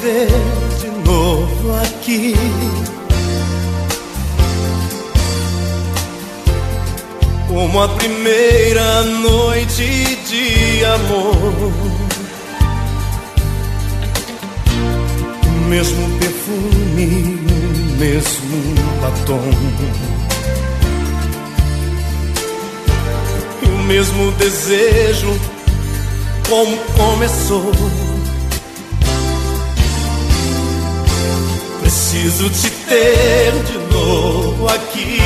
ver de novo aqui. Como a primeira noite de amor. O mesmo perfume, o mesmo batom. e o mesmo desejo como começou. Preciso te ter de novo aqui.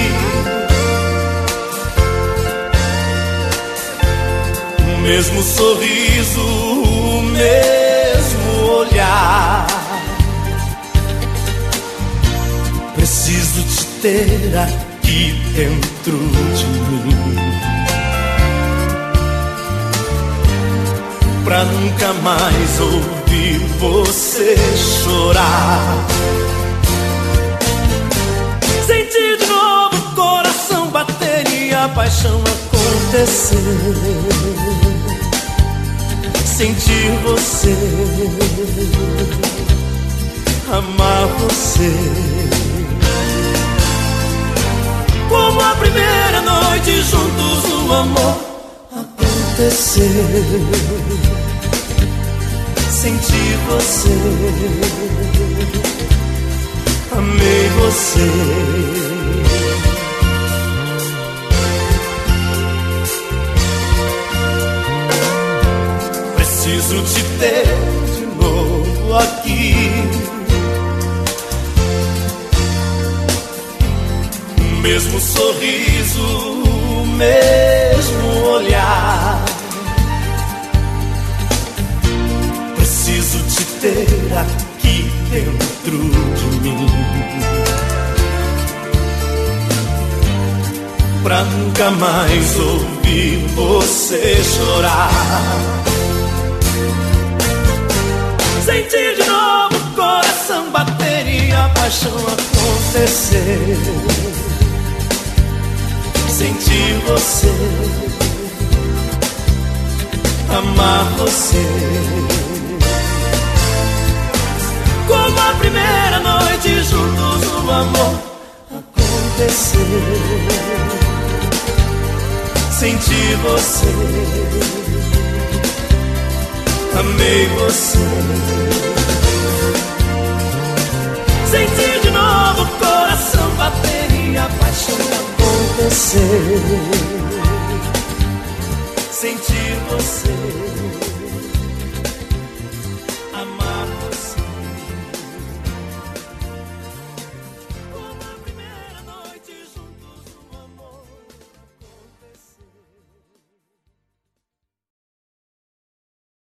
O mesmo sorriso, o mesmo olhar. Preciso te ter aqui dentro de mim. Pra nunca mais ouvir você chorar. Paixão acontecer. Sentir você, amar você. Como a primeira noite juntos o amor acontecer. Sentir você amei você. Preciso te ter de novo aqui. O mesmo sorriso, o mesmo olhar. Preciso te ter aqui dentro de mim. Pra nunca mais ouvir você chorar. Paixão acontecer. Sentir você, amar você. Como a primeira noite juntos o amor acontecer. Sentir você, amei você. Acontecer. Sentir você.